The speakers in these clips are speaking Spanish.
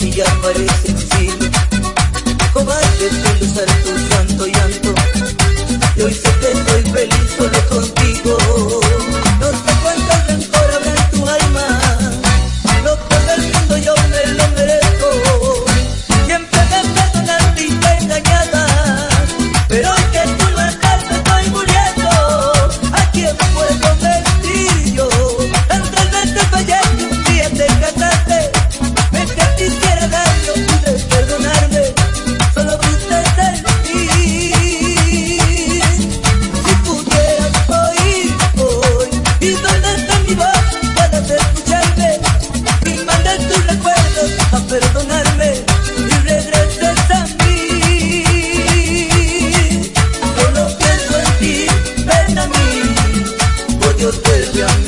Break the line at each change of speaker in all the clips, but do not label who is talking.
y aparecen sin hago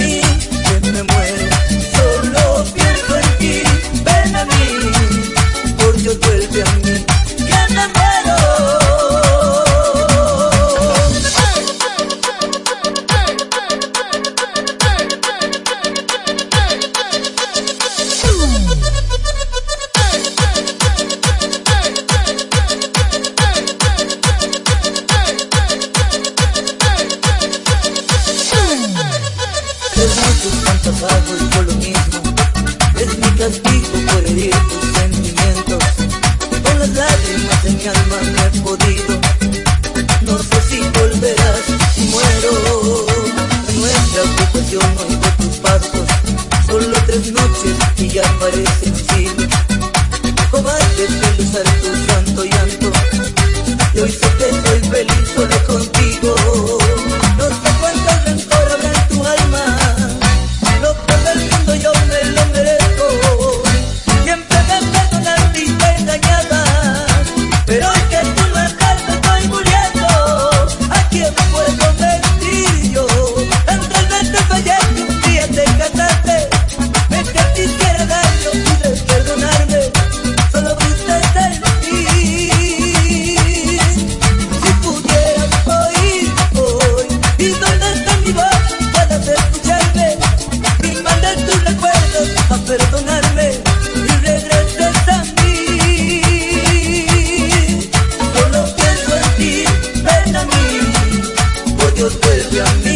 junto a ti puedo herir tus sentimientos. Con las lágrimas de mi alma no he podido. No sé si volverás, muero. En nuestra ocupación no oigo tus pasos. Solo tres noches y ya parecen siglos. Cobarde, tus santo llanto. mi voz puedas escucharme y mandar tus recuerdos a perdonarme y regreses a mí. Solo pienso en ti, ven a mí, por Dios vuelve a mí.